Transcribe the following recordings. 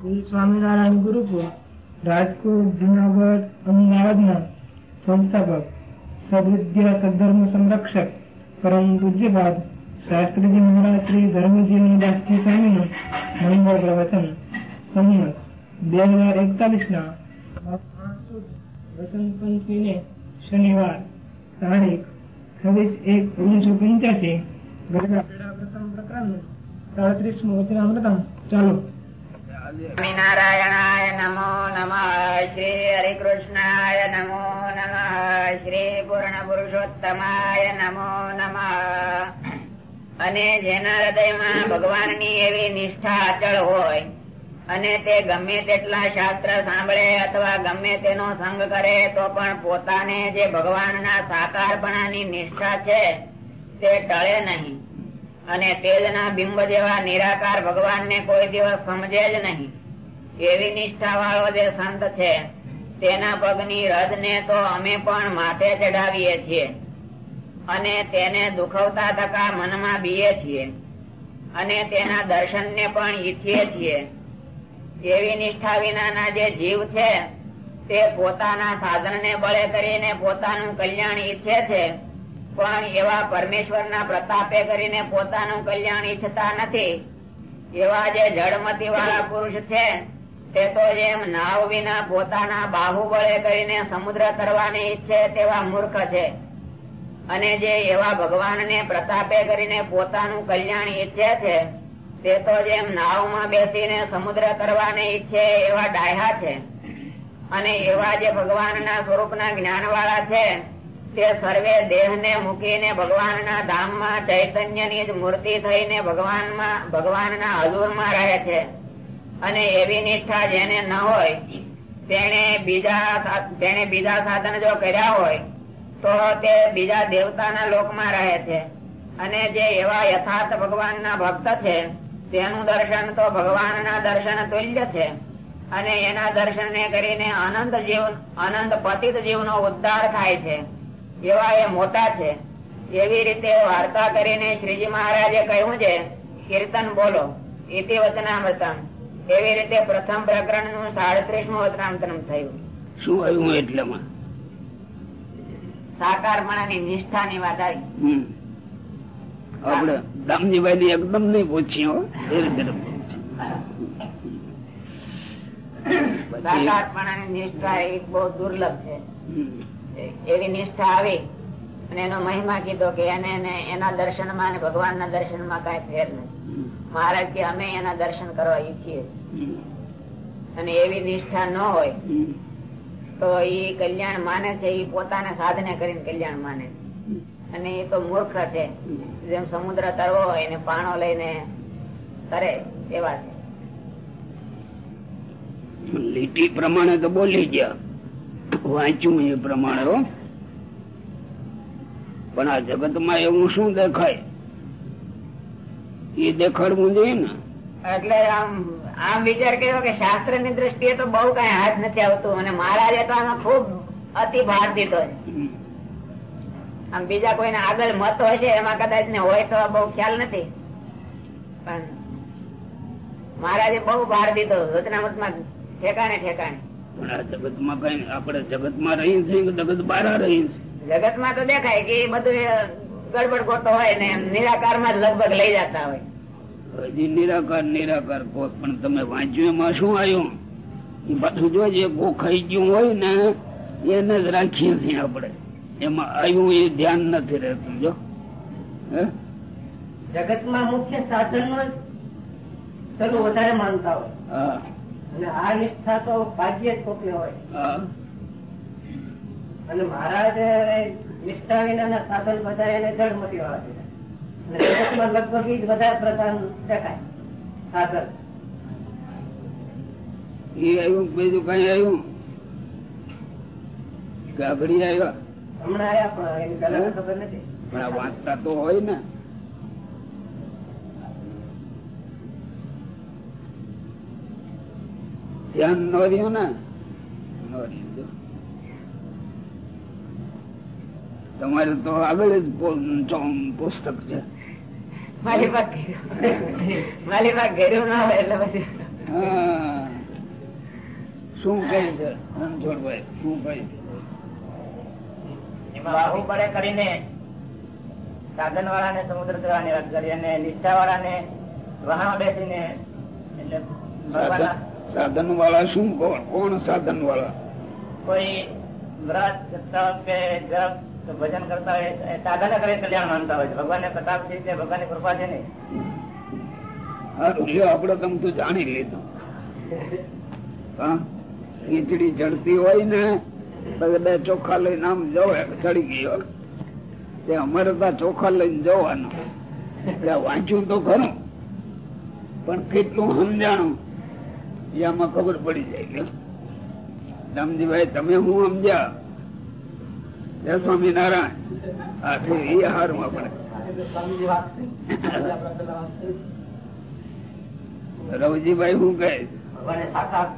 શ્રી સ્વામિનારાયણ ગુરુકુળ રાજકોટ જુનાગઢ અમદાવાદના સંસ્થાપક, સદવિદ્યા સદધર્મ સંરક્ષક, પરમ પૂજ્યપાદ શાસ્ત્રીજી મહારાજ શ્રી ધર્મજીવન દાસજી સ્વામીનું મંગળ પ્રવચન. સંમત બે હજાર એકતાલીસ ના વસંત પંચમીને શનિવાર તારીખ છવ્વીસ એક ઓગણીસો પંચ્યાસી ગરબા પ્રથમ પ્રકરણનું સાડત્રીસમું વચનામૃતમ ચાલો. સ્વામિનારાયણાય નમો નમ શ્રી હરિકૃષ્ણાય નમો નમ શ્રી પૂર્ણ પુરુષોત્તમાય નમો નમ અને જેના હૃદયમાં ભગવાનની એવી નિષ્ઠા અચળ હોય, અને તે ગમે તેટલા શાસ્ત્ર સાંભળે અથવા ગમે તેનો સંગ કરે, તો પણ પોતાને જે ભગવાનના સાકારપણાની નિષ્ઠા છે, તે ટળે નહીં. અને તેજના બિંબ જેવા નિરાકાર ભગવાનને કોઈ દિવસ સમજે જ નહીં. એવી નિષ્ઠા વાળો જે સંત છે, તેના પગની રજને તો અમે પણ માથે ચડાવીએ છીએ અને તેને દુખવતા થતા મનમાં બીએ છીએ અને તેના દર્શનને પણ ઈચ્છીએ છીએ. એવી નિષ્ઠા વિનાના જે જીવ છે, તે પોતાના સાધનને બળે કરીને પોતાનું કલ્યાણ ઈચ્છે છે પણ એવા પરમેશ્વરના પ્રતાપે કરીને પોતાનું કલ્યાણ ઈચ્છતા નથી. એવા જે જળમતી વાળા પુરુષ છે, તે તો જેમ નાવ વિના પોતાના બાહુબળે કરીને સમુદ્ર તરવાની ઈચ્છે તેવા મૂર્ખ છે. અને જે એવા ભગવાનને પ્રતાપે કરીને પોતાનું કલ્યાણ ઈચ્છે છે, તે તો જેમ નાવમાં બેસીને સમુદ્ર કરવાની ઈચ્છે એવા ડાયા છે. અને એવા જે ભગવાનના સ્વરૂપના જ્ઞાન વાળા છે તે સર્વે દેહને મૂકીને ભગવાનના ધામમાં ચૈતન્યની જ મૂર્તિ થઈને ભગવાનમાં, ભગવાનના હજુરમાં રહે છે. અને એવી નિષ્ઠા જેને ન હોય તેને બીજા તેને બીજા સાધન જો કર્યા હોય, તો તે બીજા દેવતાના લોકમાં રહે છે. અને જે એવા યથાર્થ ભગવાનના ભક્ત છે, તેનું દર્શન તો ભગવાનના દર્શન તુલ્ય છે. અને એના દર્શનને કરીને આનંદ જીવ, આનંદ પતિત જીવનો ઉદ્ધાર થાય છે. એવા એ મોટા છે. એવી રીતે વાર્તા કરીને શ્રીજી મહારાજે કહ્યું છે કીર્તન બોલો. ઇતિ વચનામૃતમ. એવી રીતે પ્રથમ પ્રકરણનું સાડત્રીસમું વચનામૃતમ થયું. શું આવ્યું એટલામાં? સાકારપણાની નિષ્ઠાની વાત આવી. આપડે દામજીભાઈ ની એકદમ નહીં પૂછ્યો સાકારપણાની નિષ્ઠા એ બહુ દુર્લભ છે. એવી નિષ્ઠા આવી અને એનો મહિમા કીધો કે એને એને એના દર્શનમાં અને દર્શનમાં કઈ ફેર નથી મહારાજ કે અમે એના દર્શન કરવા ઈચ્છીએ અને એવી નિષ્ઠા ન હોય તો એ કલ્યાણ માને છે એ પોતાના સાધને કરીને કલ્યાણ માને. અને એ તો મૂર્ખ છે. જેમ સમુદ્ર તરવો હોય એને પાણો લઈને કરે એવા છે. લીટી પ્રમાણે તો બોલી ગયા. વાંચ્યું એ પ્રમાણે હો. પણ આ જગતમાં એવું શું દેખાય? એ દેખાડવું જોઈએ ને. એટલે આમ આમ વિચાર કર્યો કે શાસ્ત્રની દ્રષ્ટિએ તો બહુ કઈ હાથ નથી આવતું અને મહારાજે તો આમાં ખૂબ અતિ ભાર દીધો આમ બીજા કોઈને આગળ મત હશે એમાં કદાચ ને હોય તો બહુ ખ્યાલ નથી. પણ મહારાજે બહુ ભાર દીધો વચનામૃતમાં ઠેકાણે ઠેકાણે. પણ આ જગતમાં કઈ આપડે જગતમાં રહી છે જગત બહાર રહી જગતમાં તો દેખાય કે બધું ગડબડ ગોતો હોય ને નિરાકારમાં લગભગ લઈ જતા હોય. હજી નિરાકાર નિરાકાર કહો પણ તમે વાંચ્યું એમાં શું આવ્યું? એ બધું જોજે ગોખાઈ ગયું હોય ને એને જ રાખીએ છીએ આપણે. એમાં આવ્યું એ ધ્યાન નથી રહેતું જો. હે? જગતમાં મુખ્ય સાધન પેલું વધારે માનતા હોય. હા. આ નિષ્ઠા તો ભાગ્ય જ ખોટી હોય. અને મહારાજ નિષ્ઠા વિના સાધન બધા એને જળમતી વાળા છે જગતમાં લગભગ જ વધારે પ્રધાન દેખાય સાધન. એ આવ્યું બીજું કઈ આવ્યું? આગળ આવ્યા? હમણાં આયા પણ એની ખબર નથી. પણ વાંચતા તો હોય ને. ધ્યાન ન રહ્યું ને ન. તમારે તો આગળ જ પુસ્તક છે. મારી પાસે મારી પાસે ઘેરું ના હોય એટલે પછી. શું કહે છે રણછોડભાઈ? શું કહે છે? બાહુબળે કરીને સાધન વાળાને સમુદ્ર તરવાની વાત કરી અને નિષ્ઠા વાળાને વાહન બેસીને એટલે ભગવાનના સાધન વાળા શું? કોણ? કોણ સાધન વાળા કોઈ વ્રત તપ કે જપ ભજન કરતા હોય સાધન કરી કલ્યાણ માનતા હોય છે. ભગવાનને પ્રતાપ છે ભગવાનની કૃપા છે નહીં? આપડે તમ તો જાણી લીધું. હા? ખીચડી ચડતી હોય ને બે ચોખા લઈને આમ જોવે ચડી ગયો. તે અમારે તો ચોખા લઈને જવાનું. એટલે વાંચ્યું તો ખરું. પણ કેટલું સમજાણું? એ આમાં ખબર પડી જાય લ્યો. રામજીભાઈ તમે હું સમજ્યા? જય સ્વામિનારાયણ. એ આપણે. રવજીભાઈ હું કહે? ભગવાનને સાક્ષાત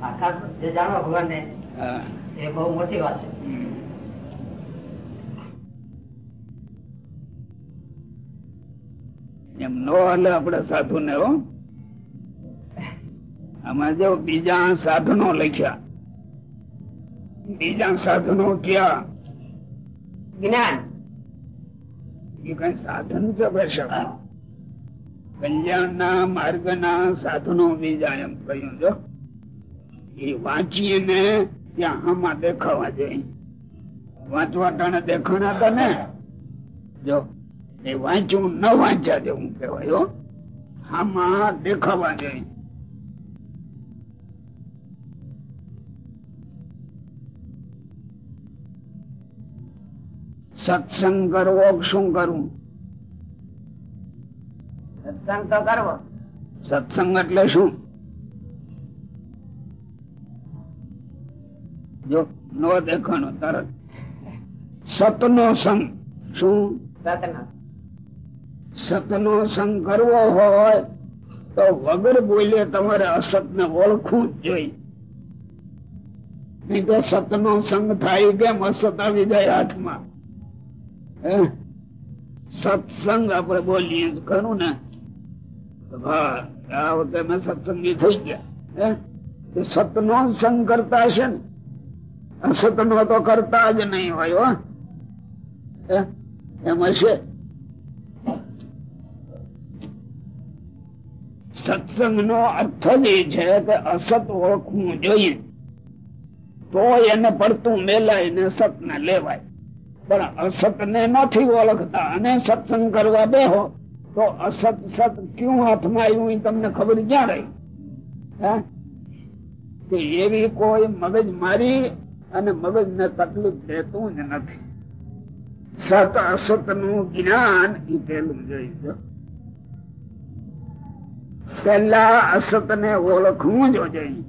સાક્ષાત જે જાણો ભગવાનને હા. એ બહુ મોટી વાત છે. એમ નો હાલે આપડે સાધુ ને હો. આમાં જો બીજા સાધનો લખ્યા બીજા સાધનો ક્યાં? જ્ઞાન. એ કઈ સાધન છે ભાઈ કલ્યાણ ના માર્ગ ના સાધનો બીજા એમ કહ્યું જો. એ વાંચીએ ને ત્યાં આમાં દેખાવા જોઈએ. વાંચવા ટાણે દેખાણા હતા ને? જો એ વાંચવું ન વાંચ્યા જેવું કહેવાય હો. આમાં દેખાવા જોઈએ. સત્સંગ કરવો શું કરવું સત્સંગ તો કરવો સત્સંગ એટલે શું? જો નો દેખાણો તરત. સતનો સંગ. શું? સતના. સતનો સંગ કરવો હોય તો વગર બોલે તમારે અસત ને ઓળખવું જ જોઈએ. નહીં તો સતનો સંગ થાય કેમ? અસત આવી જાય હાથમાં? સત્સંગ આપણે બોલીએ ખરું ને? આ વખતે મેં સત્સંગી થઈ ગયા. સતનો સંગ કરતા હશે ને? અસતનો તો કરતા જ નહીં હોય? એમ હશે? સત્સંગ નો અર્થ જ એ છે કે અસત ઓળખવું જોઈએ. તો એને પડતું મેલાય ને સત ને લેવાય. પણ અસત ને નથી ઓળખતા અને સત્સંગ કરવા બેહો, તો અસત સત ક્યુ હાથમાં આવ્યું એ તમને ખબર ક્યાં રહી? એવી કોઈ મગજ મારી અને મગજ ને તકલીફ દેતું જ નથી. સત અસતનું જ્ઞાન એ પેલું જોઈજો પેલા અસત ને ઓળખવું જ જોઈએ.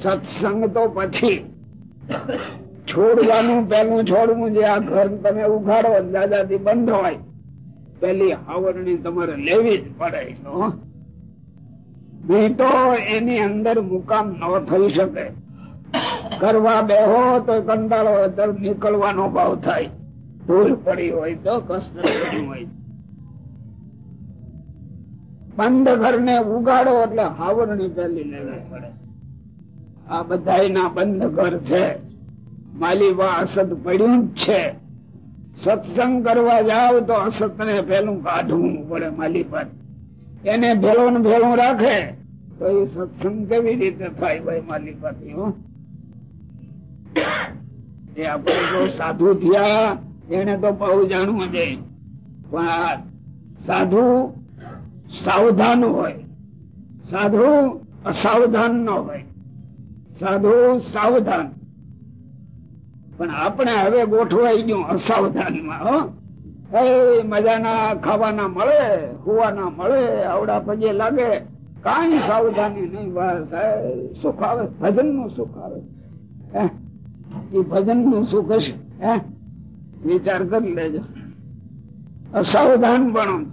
સત્સંગ તો પછી છોડવાનું, પેલું છોડવું જે આ ઘર તમે ઉઘાડો, દાદાથી બંધ હોય, પેલી આવરણી તમારે લેવી જ પડે નહીં તો એની અંદર મુકામ ન થઈ શકે. કરવા બેહો તો કંટાળો નીકળવાનો ભાવ થાય. ભૂલ પડી હોય તો કષ્ટ હોય. બંધ ઘર ને ઉગાડો એટલે હાવરણી પેલી લેવી પડે. આ બધા બંધ ઘર છે. માલીબા અસત પડ્યું જ છે. સત્સંગ કરવા જાવ તો અસત ને પેલું કાઢવું પડે માલીબા એને ભેલો ને ભેલું રાખે તો એ સત્સંગ કેવી રીતે થાય ભાઈ માલી હો? એ આપણે જો સાધુ થયા, એને તો બહુ જાણવું જોઈએ પણ સાધુ સાવધાન હોય. સાધુ અસાવધાન ન હોય. સાધુ સાવધાન. પણ આપણે હવે ગોઠવાઈ ગયું અસાવધાનમાં, હો. મજાના ખાવાના મળે, હોવાના મળે, આવડા પગે લાગે. કઈ સાવધાની નહીં બસ સુખ આવે ભજનનું સુખ આવે? એ ભજનનું સુખ હશે, હે? વિચાર કરી લેજો. અસાવધાન પણ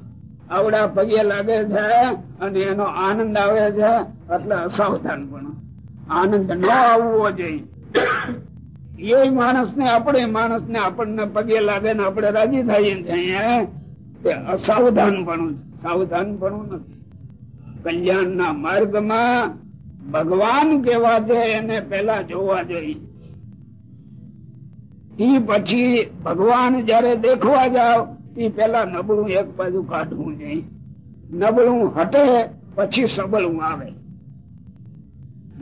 આવડા પગે લાગે છે અને એનો આનંદ આવે છે, એટલે અસાવધાન પણ આનંદ ન આવવો જોઈએ. એ માણસ ને આપણે માણસ ને આપણને પગે લાગે ને આપણે રાજી થઈએ છીએ તે અસાવધાન પણ સાવધાન પણ નથી. કલ્યાણ ના માર્ગમાં ભગવાન કેવા છે એને પેલા જોવા જોઈએ. ઈ પછી ભગવાન જયારે દેખવા જાવ એ પેલા નબળું એક બાજુ કાઢવું જોઈએ નબળું હટે, પછી સબળું આવે.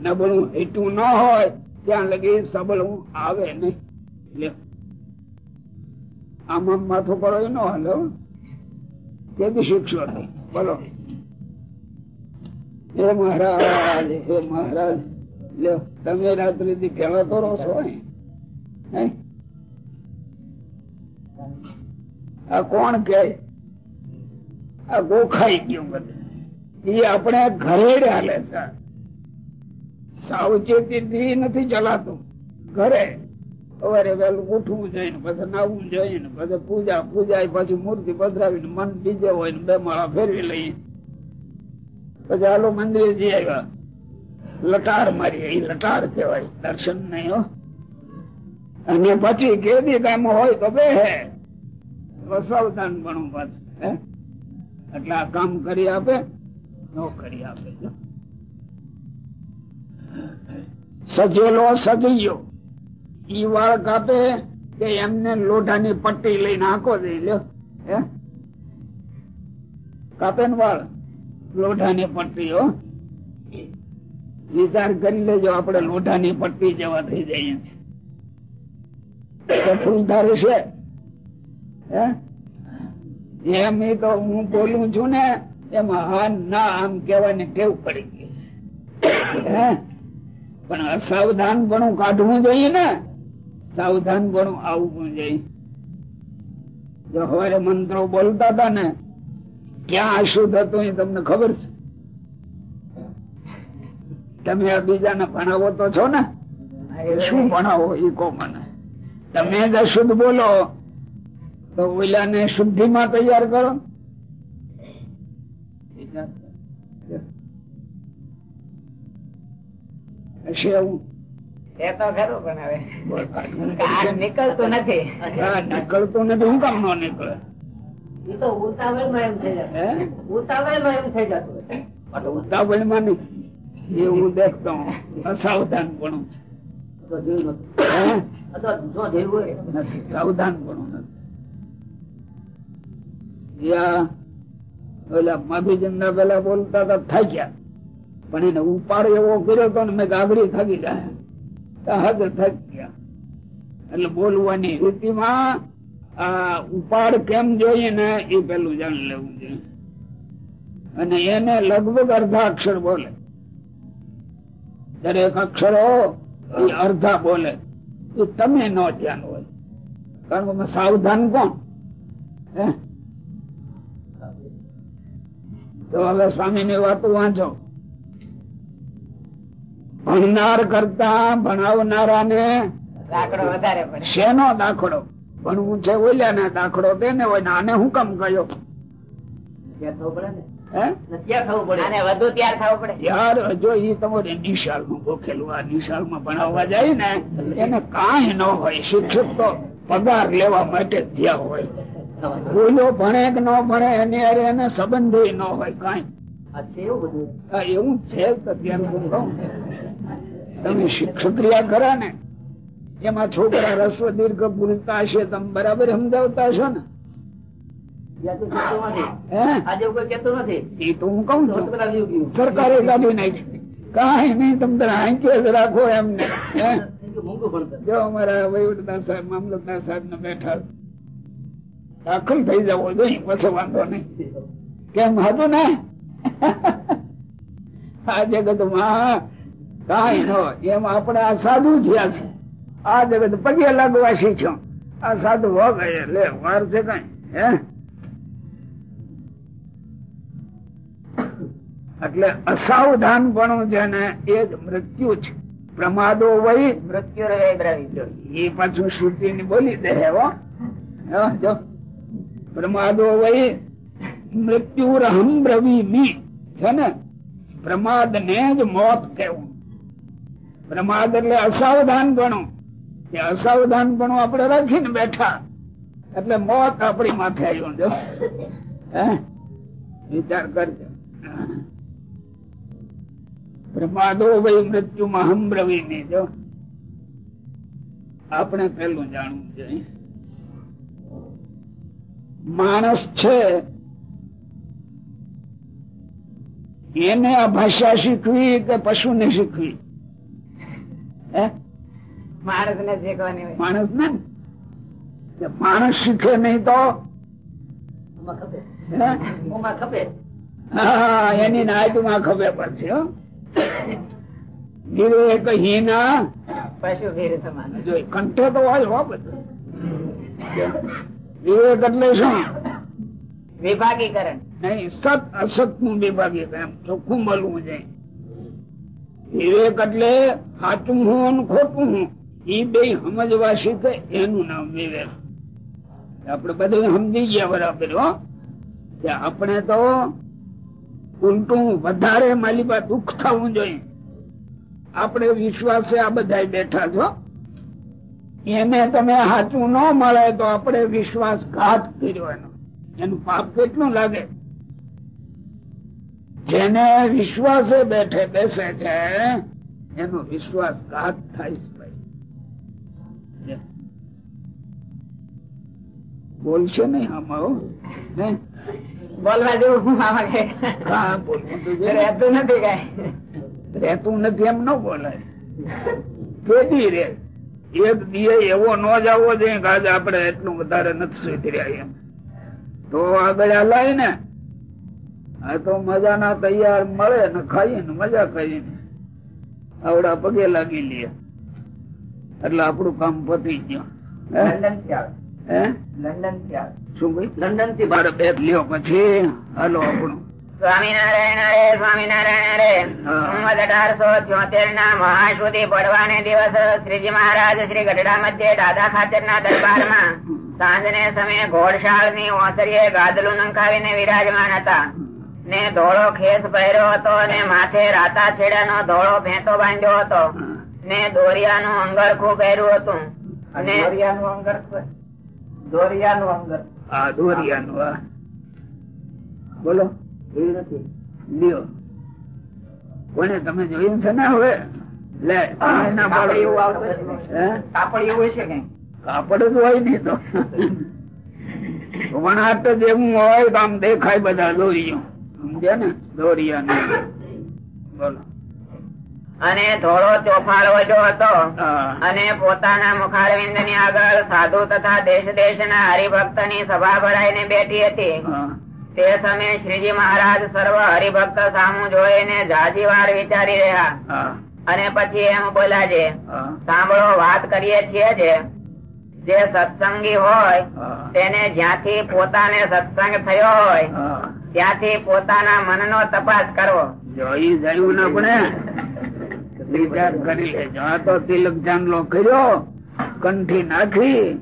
નબળું હેઠું ન હોય ત્યાં લગી સબળું આવે નહીં. આમ માથું પડો એ હાલો કેદી શીખશો તો બોલો. હે મહારાજ હે મહારાજ. લ્યો, તમે રાત્રિ થી પેલા તો રહો છો? આ કોણ કે આ ગોખાઈ ગયું બધું. એ આપણે ઘરે હાલે છે. સાવચેતી થી નથી ચલાતું. ઘરે સવારે વહેલું ઉઠવું જોઈએ પછી નાવું જોઈએ પછી પૂજા પૂજા પછી મૂર્તિ પધરાવીને મન બીજે હોય ને બે માળા ફેરવી લઈએ. પછી હાલો મંદિરે જઈ આવ્યા. લટાર મારી લટાર કહેવાય, દર્શન નહીં હો. અને પછી કેદી કામ હોય તો બે હે. સાવધાન ભણું પાછું એટલે આ કામ કરી આપે, નો કરી આપે. સજેલો સજૈયો. ઈ વાળ કાપે કે એમને લોઢાની પટ્ટી લઈને આંકો દઈ લ્યો. કાપે ને વાળ. લોઢાની પટ્ટી, હો. વિચાર કરી લેજો, આપણે લોઢાની પટ્ટી જેવા થઈ જઈએ ફૂલધાર છે. એમ એ તો હું બોલું છું ને, એમાં હા ના આમ કેવાની ટેવ પડી ગઈ. હે? પણ અસાવધાન પણ કાઢવું જોઈએ ને. સાવધાન પણ આવવું જોઈએ. મંત્રો બોલતા હતા ને, ક્યાં અશુદ્ધ હતું એ તમને ખબર છે? તમે આ બીજાને ભણાવો તો છો ને? શું ભણાવો એ કહો મને. તમે જ અશુદ્ધ બોલો, તો ઓલાને શુદ્ધિ માં તૈયાર કરો. હશે એવું? એ તો ખરું પણ હવે બોલ, નીકળતું નથી. હા, નથી. હું કામ નો નીકળે? એ તો ઉતાવળમાં એમ થઈ જતું ઉતાવળમાં એમ થઈ જતું ઉતાવળ ઉતાવળમાં નહીં. એ હું દેખતો હું. અસાવધાન પણ સાવધાન પણ નથી. પેલા મધુચંદ્ર પેલા બોલતા હતા થાક્યા પણ એને ઉપાડ એવો કર્યો તો મેં ગાગડી થકી તો હાજર થકી ગયા. એટલે બોલવાની સ્થિતિમાં આ ઉપાડ કેમ જોઈએ ને એ પેલું જાણી લેવું જોઈએ અને એને લગભગ અર્ધા અક્ષર બોલે. દરેક અક્ષરો એ અર્ધા બોલે. એ તમે ન ધ્યાન હોય. કારણ કે સાવધાન કોણ? તો હવે સ્વામી ની વાતો વાંચો. ભણનાર કરતા ભણાવનારા ને દાખલો વધારે પડે. શેનો દાખલો? ભણવું છે ઓલ્યા ને દાખલો ને હોય આને હું કમ કયો? ત્યાં થવું પડે ને. હે? ને ત્યાં થવું પડે. આને વધુ તૈયાર થવું પડે. યાર જો એ તમારે નિશાળનું ગોખેલું આ નિશાળમાં ભણાવવા જાય ને એને કાંઈ ન હોય શિક્ષક તો પગાર લેવા માટે થયા હોય. બોલો ભણે કે ન ભણે એની અરે એને સંબંધ ન હોય કાંઈ. એવું બધું. એવું છે તમે શિક્ષક્રિયા ખરા ને? એમાં છોકરા રસ્વ દીર્ઘ પૂરતા હશે તમે બરાબર સમજાવતા હશો ને. સરકારે કાઢી નાખી. કાંઈ નહીં તમે રાખો એમને. જો અમારા વહીવટદાર સાહેબ મામલતદાર સાહેબ બેઠા. દાખલ થઈ જવો જોઈએ પછી વાંધો નહીં. કેમ હતું ને? આ જગતમાં કઈ નો એમ આપણે આ સાધુ થયા છે. આ જગત પગે લાગવા શીખ્યો. આ સાધુ હો ગયે લે, વાર છે કઈ, હે? એટલે અસાવધાન પણ છે ને એ જ મૃત્યુ છે. પ્રમાદો વહી મૃત્યુ એ પાછું શ્રુતિ ની બોલી દે હો. જો. પ્રમાદો વહી મૃત્યુ રહમ બ્રવીમી. છે ને? પ્રમાદ ને જ મોત કેવું પ્રમાદ એટલે અસાવધાન પણ એ અસાવધાન પણ આપણે રાખીને બેઠા. એટલે મોત આપણી માથે આવ્યું જો. વિચાર કરજો. પ્રમાદો ભાઈ મૃત્યુ અહમ બ્રવીમી જો. આપણે પેલું જાણવું જોઈએ માણસ છે. એને આ ભાષા શીખવી કે પશુ ને શીખવી? માણસ ને શીખવાની હોય. માણસ ને માણસ શીખે નહીં તો? હા? એની નાયતમાં ખબર પડશે હીના. પશુ સમાન. કંઠે તો હોય હો બધું. વિવેક એટલે શું? વિભાગીકરણ. નહીં સત અસતનું વિભાગીકરણ ચોખ્ખું મળવું છે વિવેક એટલે સાચું હું અને ખોટું. હું એ બે સમજવા શીખે, એનું નામ વિવેક. આપણે બધું સમજી ગયા બરાબર, હો. કે આપણે તો ઉલટું વધારે મારી પાસે દુઃખ થવું જોઈએ. આપણે વિશ્વાસે આ બધા બેઠા છો. એને તમે સાચું ન મળે તો આપણે વિશ્વાસઘાત કર્યો એનો. એનું પાપ કેટલું લાગે? જેને વિશ્વાસે બેઠે બેસે છે એનો વિશ્વાસઘાત થાય છે બોલશે નહીં આમાં હો. બોલવા જેવું હું આમાં કે. હા, બોલવું તો રહેતું નથી કઈ. રહેતું નથી એમ ન બોલાય. કેદી રે? એક દિયે એવો ન જવો જોઈએ કે આજે આપણે એટલું વધારે નથી સુધર્યા એમ. તો આગળ હલાય ને આ તો મજાના તૈયાર મળે ને ખાઈએ ને મજા કરીએ ને. આવડા પગે લાગી લે. એટલે આપણું કામ પતી ગયું. લંડન લંડન શું ભાઈ? લંડનથી બાર બે લ્યો પછી. હાલો આપણું. સ્વામિનારાયણ સ્વામિનારાયણ. સંવત અઢારસો છોતેર ના મહાશુદ્ધિ પડવાને દિવસ શ્રીજી મહારાજ શ્રી ગઢડા મધ્ય દાદા ખાતર ના દરબારમાં સાંજને સમયે ઘોડશાળની ઓસરીએ ગાદલું નંખાવીને વિરાજમાન હતા. ને ધોળો ખેસ પહેર્યો હતો ને માથે રાતા છેડાનો ધોળો ભેંતો બાંધ્યો હતો. ને દોરિયાનું અંગરખું પહેર્યું હતું. અને દોરિયાનું અંગરખું દોરિયાનું અંગર આ દોરિયાનું આ બોલો. લ્યો. કોને તમે જોયું છે ને હવે? લે. કાપડ એવું આવતું કાપડ એવું છે કે કાપડ જ હોય ને તો. વણાટ જ એવું હોય તો આમ દેખાય બધા દોરિયો. સમજ્યા ને? દોરિયા બોલો. અને થોડો ચોફાળ હતો અને પોતાના મુખારવિંદની આગળ સાધુ તથા દેશ દેશ ના હરિભક્તની સભા ભરાઈને બેઠી હતી. તે સમયે શ્રીજી મહારાજ સર્વ હરિભક્ત સામુ જોઈને જાજી વાર વિચારી રહ્યા. અને પછી એમ બોલ્યા છે સાંભળો વાત કરીએ છીએ જે. જે સત્સંગી હોય તેને જ્યાંથી પોતાને સત્સંગ થયો હોય. ત્યાંથી પોતાના મન નો તપાસ કરવો. જોઈ જયું ને પડે. વિચાર કરી લે. જ્યાં તો તિલક ચાંદલો કર્યો, કંઠી નાખી,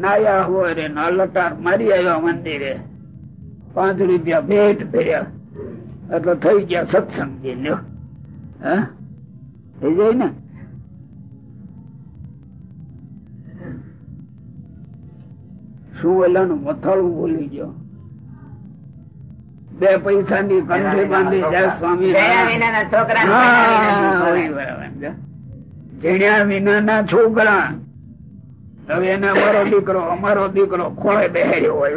નાયા હોય રે, ના લટાર મારી આવ્યા મંદિરે. પાંચ રૂપિયા ભેટ કર્યા એટલે થઈ ગયા સત્સંગી લ્યો હે? થઈ જાય ને? શું ઓલાનું મથાળું ભૂલી ગયો? બે પૈસા ની કંઠી બાંધી જાય સ્વામી. જેણ્યા. જેણ્યા વિનાના છોકરા. હવે એને અમારો દીકરો અમારો દીકરો ખોળે બેહેર્યો હોય.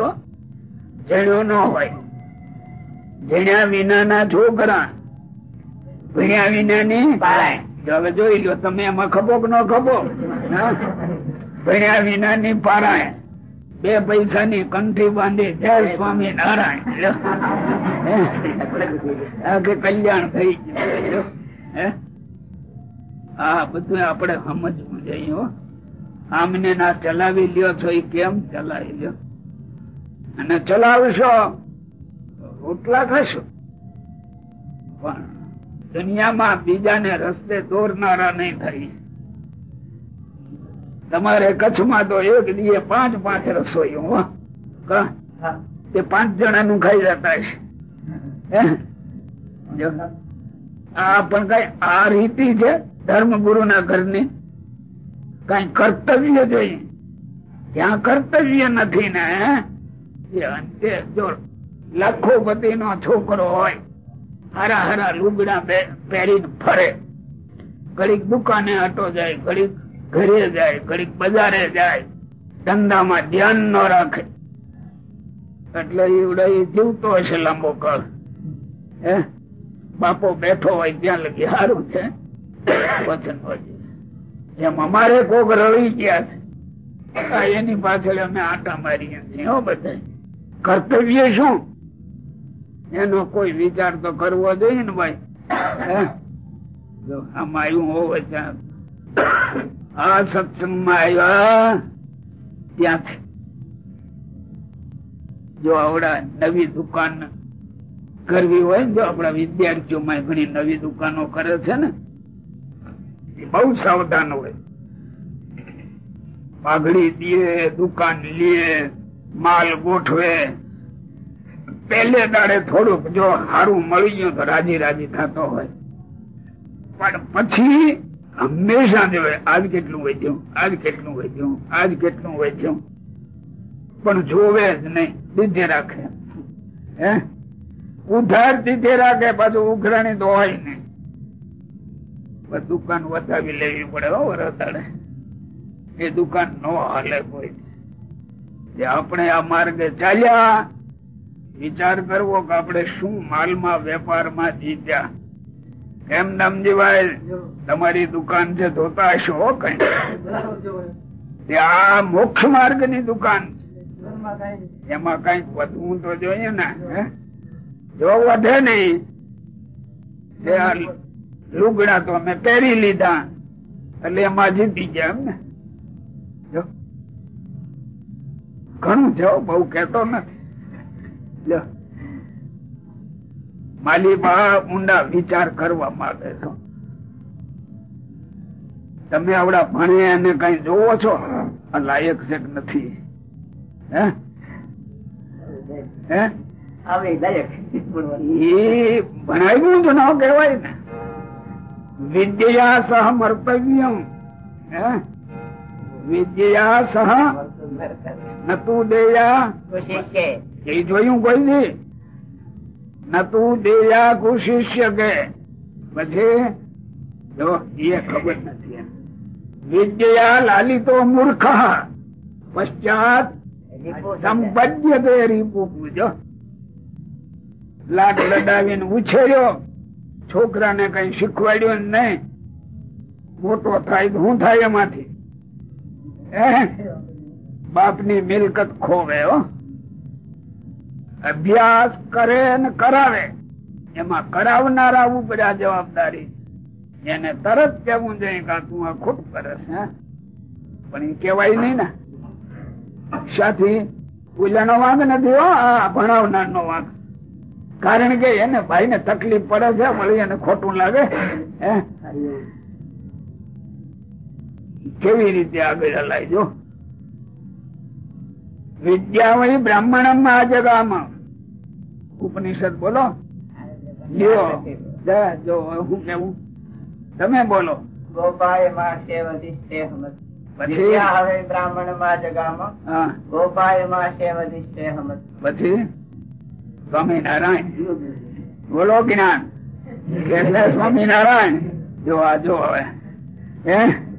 જેણ્યો ન હોય. જેણ્યા વિનાના છોકરા. ભણ્યા પારાય. જો હવે જોઈ લો તમે એમાં ખબોક કે ન ખબો હા? વિના ની પારાય બે પૈસા ની કંઠી બાંધી, જય સ્વામી નારાયણ. કલ્યાણ થઈ હા? બધું આપડે સમજવું જોઈએ આમને ના ચલાવી લ્યો છો એ કેમ ચલાવી લ્યો? અને ચલાવશો, રોટલા ખાશો. પણ દુનિયામાં બીજાને રસ્તે દોરનારા નહીં થઈ તમારે કચ્છમાં તો એક દીએ પાંચ પાંચ રસોઈઓ હો. તે પાંચ જણા નું ખાઈ જતા છે આ પણ કઈ આ રીતિ છે ધર્મ ગુરુ ના ઘરની? કઈ કર્તવ્ય જોઈએ? જ્યાં કર્તવ્ય નથી ને જો લાખોપતિ નો છોકરો હોય હારા હરા લુગડા પહેરીને ફરે. ઘડીક દુકાને આટો જાય ઘડીક ઘરે જાય, ઘડીક બજારે જાય, ધંધામાં ધ્યાન ન રાખે. એટલે ઈવડે જીવતો હશે લાંબો કાળ. હે? બાપો બેઠો હોય ત્યાં લગી સારું છે. વચન એમ અમારે કોક રળી ગયા છે. એની પાછળ અમે આટા મારીએ છીએ બધા કર્તવ્ય શું? એનો કોઈ વિચાર તો કરવો જોઈએ ને ભાઈ. આમાં આવ્યું હોવે ત્યાં આ સત્સંગમાં આવ્યા. ત્યાંથી જો આવડા નવી દુકાન કરવી હોય જો આપણા વિદ્યાર્થીઓમાં ઘણી નવી દુકાનો કરે છે ને, એ બહુ સાવધાન હોય. પાઘડી દે દુકાન લે માલ ગોઠવે. પેલે દાડે થોડુંક જો સારું મળી ગયું તો રાજી રાજી થતો હોય. પણ પછી હંમેશા જોવે આજ કેટલું વધ્યું, આજ કેટલું વધ્યું, આજ કેટલું વધ્યું. પણ જોવે જ નહીં, દીધે રાખે. હે? ઉધાર દીધે રાખે, પાછું ઉઘરાણી તો હોય નહીં. દુકાન વધાવી લેવી પડે વરતાડે એ દુકાન નો હાલે કોઈ. જે આપણે આ માર્ગે ચાલ્યા, વિચાર કરવો કે આપણે શું માલમાં, વેપારમાં જીત્યા. એમ નામજીભાઈ તમારી દુકાન છે ધોતા હશો કઈ. આ મોક્ષ માર્ગની દુકાન. એમાં કંઈક વધવું તો જોઈએ ને હે? જો વધે નહીં લુગડા તો અમે પહેરી લીધા એટલે એમાં જીતી ગયા એમ ને. જો. ઘણું છે બહુ કેતો નથી. લ્યો. માલી ઊંડા વિચાર કરવા માંગે છો. તમે આવડા ભણે અને કઈ જોવો છો? આ લાયક છે કે નથી? હે? હે? આવે લાયક. એ ભણાવ્યું જ ન કહેવાય ને. વિદ્યા સહ મર્તવ્યમ. હે? વિદ્યા સહ નતુ દેયા. એ જોયું કોઈ નતુ દેયા કુશિષ્ય કે પછી, જો એ ખબર નથી. વિદ્યા લાલિતો મૂર્ખ. પશ્ચાત સંપદ્ય તે રીપુ પૂજો. લાડ લડાવીને ઉછેર્યો. છોકરાને કઈ શીખવાડ્યું નહીં. મોટો થાય હું થાય એમાંથી? બાપની મિલકત ખોવે હો. અભ્યાસ કરે ને કરાવે. એમાં કરાવનારા ઉપર જવાબદારી એને તરત કેવું જોઈએ કે તું આ ખોટ કરે હે? પણ એ કેવાય નહીં ને. સાથી ઓલાનો વાંક નથી હો, આ ભણાવનાર નો વાંક. કારણ કે એને ભાઈ ને તકલીફ પડે છે, વળી એને ખોટું લાગે, હે. કેવી રીતે આગળ હલાય, જો? વિદ્યા વહી બ્રાહ્મણ આ જગામાં ઉપનિષદ બોલો જો હું કેવું તમે બોલો. ગોપાયમાં સેવ દિષ્ટે હમત પછી? હવે બ્રાહ્મણમાં જગામાં ગોપાયમાં સેવ દિષ્ટે હમત પછી? સ્વામિનારાયણ. બોલો જ્ઞાન. એટલે સ્વામિનારાયણ. જો આ જો હવે. હે?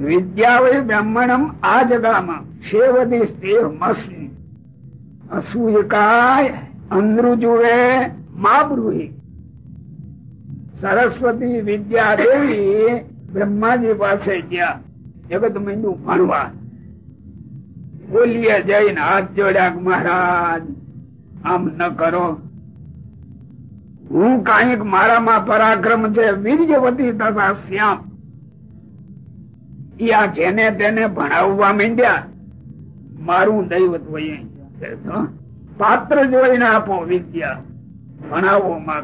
વિદ્યા વય બ્રાહ્મણમ આ જગામાં શેવદી સ્ત્રી મસ્મી અસૂયકાય અંદ્રુજુએ માબ્રુહી સરસ્વતી વિદ્યા દેવી બ્રહ્માજી પાસે ગયા જગત મંડુ ભણવા બોલીએ જઈને હાથ જોડ્યા મહારાજ આમ ન કરો હું કાંઈક મારામાં પરાક્રમ છે વીર્યવતી તથા શ્યામ આ જેને તેને ભણાવવા માંડ્યા, મારું દૈવત હોય પાત્ર જોઈને આપો વિદ્યા. ભણાવો, માં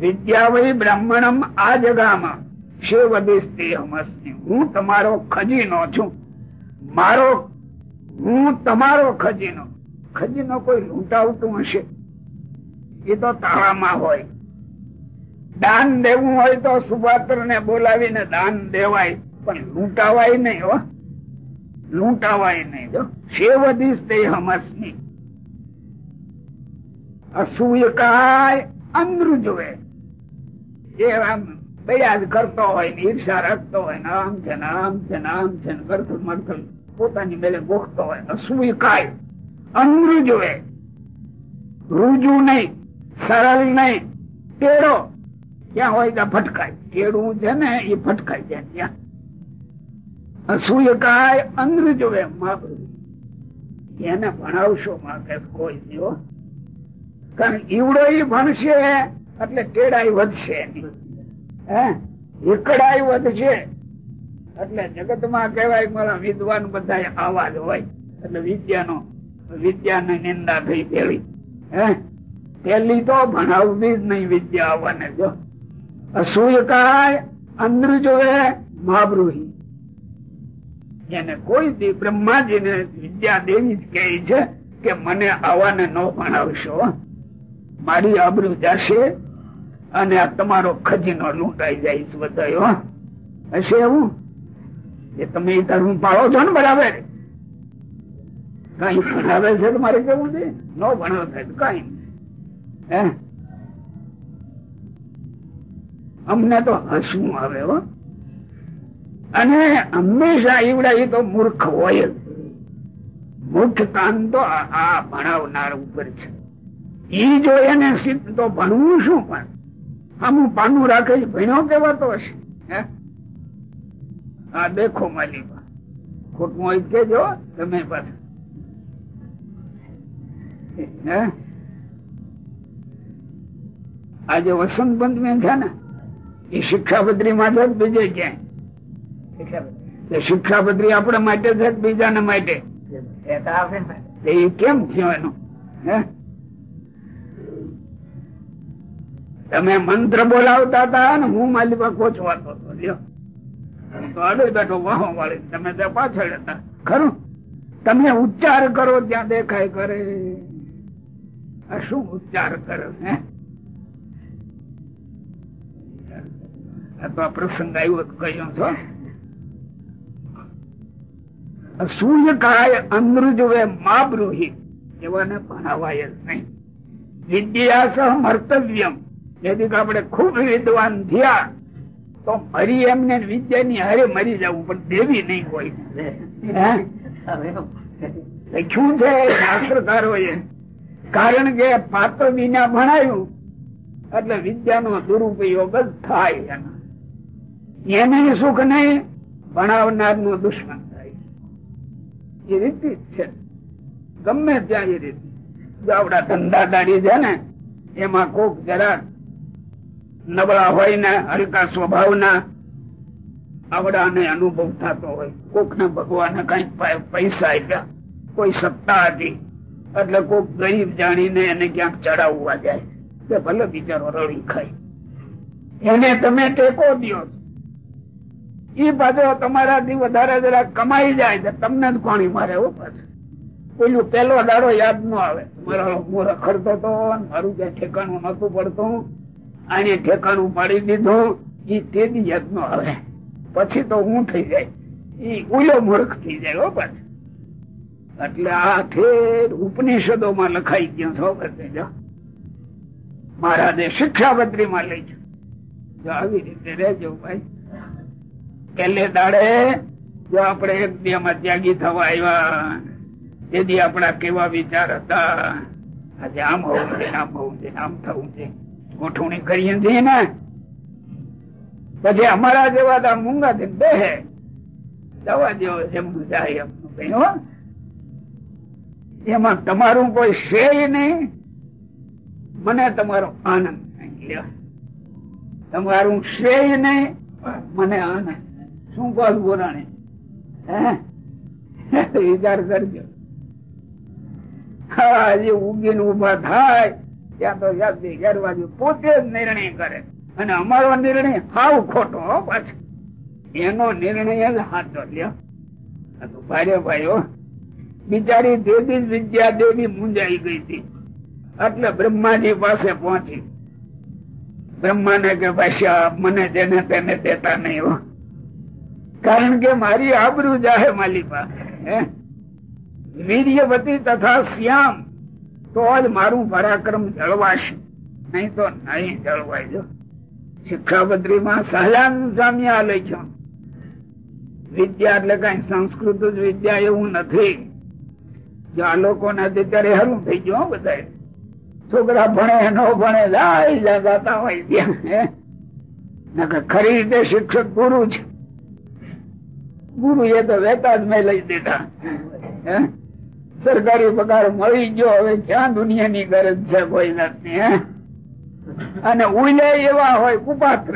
વિદ્યા વય બ્રાહ્મણમ આ જગામાં. હું તમારો ખજીનો છું. મારો, હું તમારો ખજીનો. ખજીનો કોઈ લૂંટાવતું હશે? એ તો તાળામાં હોય. દાન દેવું હોય તો સુપાત્ર ને બોલાવીને દાન દેવાય. પણ લૂંટાવાય નહીં, હો. લૂંટાવાય નહીં જો સેવદીશ તે હમસની અસૂયકાય અંદરુ જોવે એ આમ દયા કરતો હોય ને ઈર્ષા રાખતો હોય ને આમ છે ને આમ છે ને આમ છે ને કરથલ મરથલ પોતાની મેલે ગોખતો હોય અસૂય કાય અંદરુ જોવે રૂજુ નહીં, સરળ નહીં ટેડો ક્યાં હોય ત્યાં ફટકાય ટેડું છે ને એ ફટકાય જાય ત્યાં. અસૂય કાય અંદરુ જોવે એને ભણાવશો માટે કોઈ જીવો કારણ ઈવડો ઈ ભણશે એટલે ટેડાઈ વધશે એકડાઈ વધશે એટલે જગતમાં કહેવાય મારા વિદ્વાન બધા આવા જ હોય. એટલે વિદ્યાનો, વિદ્યાની નિંદા થઈ પેલી. હે? પેલી તો ભણાવવી જ નહીં વિદ્યા આવવાને જો. અસૂય કાય અંદ્ર જોવે મહાબ્રુહી એને કોઈ બ્રહ્માજીને વિદ્યા દેવી જ છે કે મને આવાને ન ભણાવશો મારી આબરૂ જશે અને આ તમારો ખજીનો લૂંટાઈ જાય છે હશે એવું? એ તમે ધર્મ પાળો છો ને બરાબર? કઈ ભણાવે છે તો મારે કેવું છે? ન ભણાવતા કઈ હે? અમને તો હસવું આવે, હો. અને હંમેશા ઈવડા એ તો મૂર્ખ હોય જ. મુખ્ય કામ તો આ ભણાવનાર ઉપર છે. ઈ જો એને સિદ્ધ તો ભણવું શું પણ? આમ પાનું રાખે ભણ્યો કેવાતો હશે? આ દેખો માલી ખોટું હોય કેજો, તમે હે? આજે વસંત પંચમી છે ને એ શિક્ષાપત્રી માં છે બીજે ક્યાંય? શિક્ષાપત્રી આપણા માટે છે બીજાના માટે? એ કેમ થયો એનો? તમે મંત્ર બોલાવતા હતા ને હું મારી પાસે કોચવાતો હતો. ઉચ્ચાર કરો ત્યાં દેખાય કરે. આ શું ઉચ્ચાર કરે હે આ તો આ પ્રસંગ આવ્યો તો છો. સૂર્ય કાય મા માબ્રુહી એવાને ભણાવાય જ નહીં. વિદ્યા સહ મર્તવ્યમ. જેથી આપણે ખૂબ વિદ્વાન થયા તો મરી એમને વિદ્યાની હારે મરી જવું પણ દેવી નહીં કોઈ હે? લખ્યું છે શાસ્ત્રકારોએ કારણ કે પાત્ર વિના ભણાયું એટલે વિદ્યાનો દુરુપયોગ જ થાય એનો. સુખ નહીં ભણાવનારનું દુશ્મન. એ રીતિ જ છે. ગમે ત્યાં એ રીતિ. આપડા ધંધા દાડી છે ને, એમાં કોક જરા નબળા હોય ને હલકા સ્વભાવના આવડાને અનુભવ થતો હોય. કોક ને ભગવાને કઈ પૈસા આપ્યા. કોઈ સત્તા હતી એટલે કોક ગરીબ જાણીને એને ક્યાંક ચડાવવા જાય. કે ભલે બિચારો રળી ખાય. એને તમે ટેકો દો એ પાછો તમારાથી વધારે જરા કમાઈ જાય તો તમને જ કોણી મારે એવું પાછું. પેલું પેલો દાડો યાદ ન આવે. મારો હું રખડતો તો મારું કઈ ઠેકાણું નતું પડતું, આને ઠેકાણું પાડી દીધું એ તેથી યાદ ન આવે. પછી તો હું થઈ જાય. એ ઉલો મૂર્ખ થઈ જાય હો પાછું. એટલે આ ઠેર ઉપનિષદો માં લખાઈ ગયો છો બધે. મહારાજે શિક્ષાપત્રી માં લઈ જો આવી રીતે રહેજો ભાઈ. પેલે દાડે? જો આપણે એક ત્યાગી થવા આવ્યા, તેથી આપણા કેવા વિચાર હતા? આજે આમ હોવું છે, આમ હોવું છે, આમ થવું છે. ગોઠવણી કરીએ છીએ ને પછી અમારા જેવા તો મૂંગા થી બે દવા જેવો જેમનું જાય એમનું હો. એમાં તમારું કોઈ શ્રેય નહીં. મને તમારો આનંદ. તમારું શ્રેય નહીં મને આનંદ શું કહું છો વિચાર કરજો. હા જે ઉગીને ઊભા થાય, ત્યાં તો યાદ ગેરવાજુ પોતે જ નિર્ણય કરે. અને અમારો નિર્ણય હાવ ખોટો પાછો. એનો નિર્ણય જ હાથો લ્યો ભારે ભાઈઓ બિચારી દેવી વિદ્યા દેવી મુંજાઈ ગઈ હતી. એટલે બ્રહ્માજી પાસે પહોંચી. બ્રહ્માને કે ભાઈ મને જેને તેને દેતા નહીં, હો. કારણ કે મારી આબરૂ જાહે માલિકા વીર્યવતી તથા શ્યામ, તો જ મારું પરાક્રમ જળવાશે. નહીં તો નહીં જળવાય, જો. શિક્ષાપત્રી માં સહજાન સ્વામી લખ્યો. વિદ્યા એટલે કઈ સંસ્કૃત જ વિદ્યા એવું નથી. જો આ લોકો અત્યારે હરું થઈ ગયું બધા છોકરા ભણે, ન ભણે, જાય જાતા હોય ત્યાં નકર ખરી રીતે શિક્ષક ગુરુ છે. ગુરુ એ તો જ મેં લઈ દીધા સરકારી પગાર મળી ગયો, હવે ક્યાં દુનિયાની ગરજ છે કોઈ જાતની અને ઉલે એવા હોય કુપાત્ર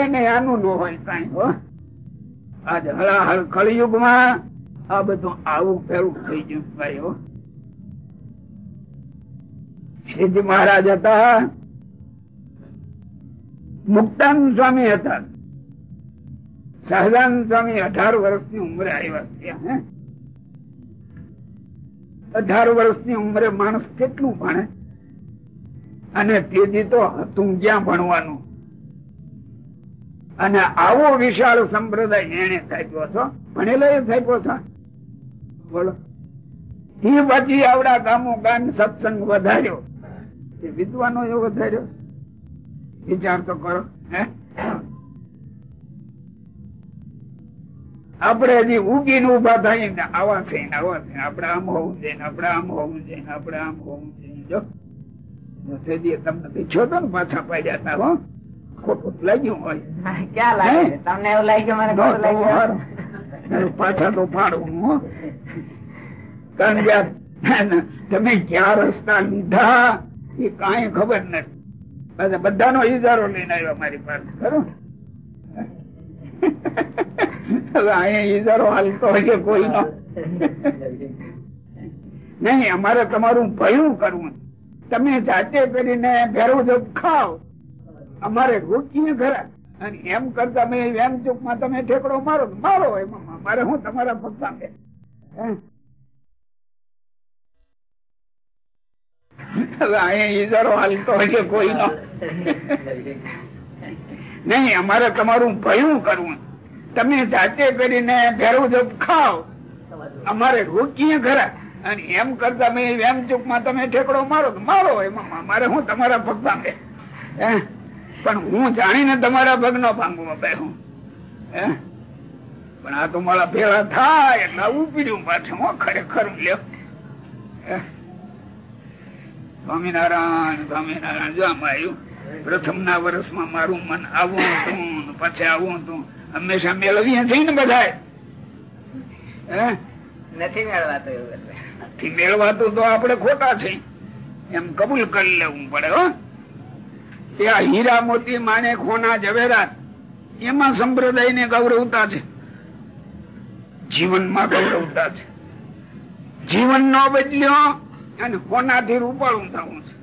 એને આનું ન હોય કઈ, હો? આજ હળાહળ કળિયુગમાં આ બધું આવું ફેરું થઈ ગયું ભાઈ, હો? શ્રીજી મહારાજ હતા. મુક્તાન સ્વામી હતા. સહજાન સ્વામી અઢાર વર્ષની ઉંમરે આવ્યા અઢાર વર્ષની ઉંમરે માણસ કેટલું ભણે? અને તેથી તો હતું ક્યાં ભણવાનું? અને આવો વિશાળ સંપ્રદાય એને થાપ્યો છો? ભણેલો એ થાપ્યો છો? બોલો. એ પછી આવડા ગામ સત્સંગ વધાર્યો. એ વિદ્વાનો એવો વધાર્યો. વિચાર તો કરો, હે? આપણે હજી ઉગીને ઊભા થાય ને આવા છે ને આવા છે. આપણે આમ હોવું જોઈએ ને આપણે આમ હોવું જોઈએ ને આપણે આમ હોવું જોઈએ. જો. તમને પીછો તો ને પાછા પાડ્યા હતા હો. ખોટું લાગ્યું હોય. ક્યાં લાગે તમને એવું લાગ્યું મને ખોટું લાગ્યું? પાછા તો પાડવું હો. કારણ કે તમે ક્યાં રસ્તા લીધા? એ કાંઈ ખબર નથી. બધાનો ઇજારો લઈને આવ્યો મારી પાસે ખરો? હવે અહીંયા ઈજારો હાલતો હશે કોઈનો. નહીં, અમારે તમારું ભયું કરવું. તમે જાતે કરીને ભેરો જો ખાવ અમારે રોટીને ખરા અને એમ કરતા મેં એમ ચૂકમાં તમે ઠેકડો મારો મારો એમાં મારે હું તમારા ભક્તા બે? હવે અહીંયા ઈજારો હાલતો હશે કોઈનો. નહીં, અમારે તમારું ભયું કરવું. તમે જાતે કરીને ભેરવ જપ ખાવ અમારે રોકીએ ખરા અને એમ કરતા મેં એમ ચૂકમાં તમે ઠેકડો મારો મારો એમાં મારે હું તમારા પગ ભાંગે? પણ હું જાણીને તમારા પગ નો ભાંગું બે હું. પણ આ તો મારા ભેળા થાય એટલે ઉપડ્યું પાછું, હું, ખરેખર લ્યો? સ્વામિનારાયણ સ્વામિનારાયણ, જો આમાં આવ્યું. પ્રથમ ના વર્ષમાં મારું મન આવું હતું પછી આવું હતું. હંમેશા મેળવીએ છીએ ને બધા નથી મેળવાતો એવું એટલે. મેળવાતું તો આપડે ખોટા છે. એમ કબૂલ કરી લેવું પડે હો. એ આ હીરા મોતી માણે ખોના જવેરાત એમાં સંપ્રદાય ને ગૌરવતા છે. જીવનમાં ગૌરવતા છે. જીવન નો બદલ્યો અને હોનાથી રૂપાળું થવું છે.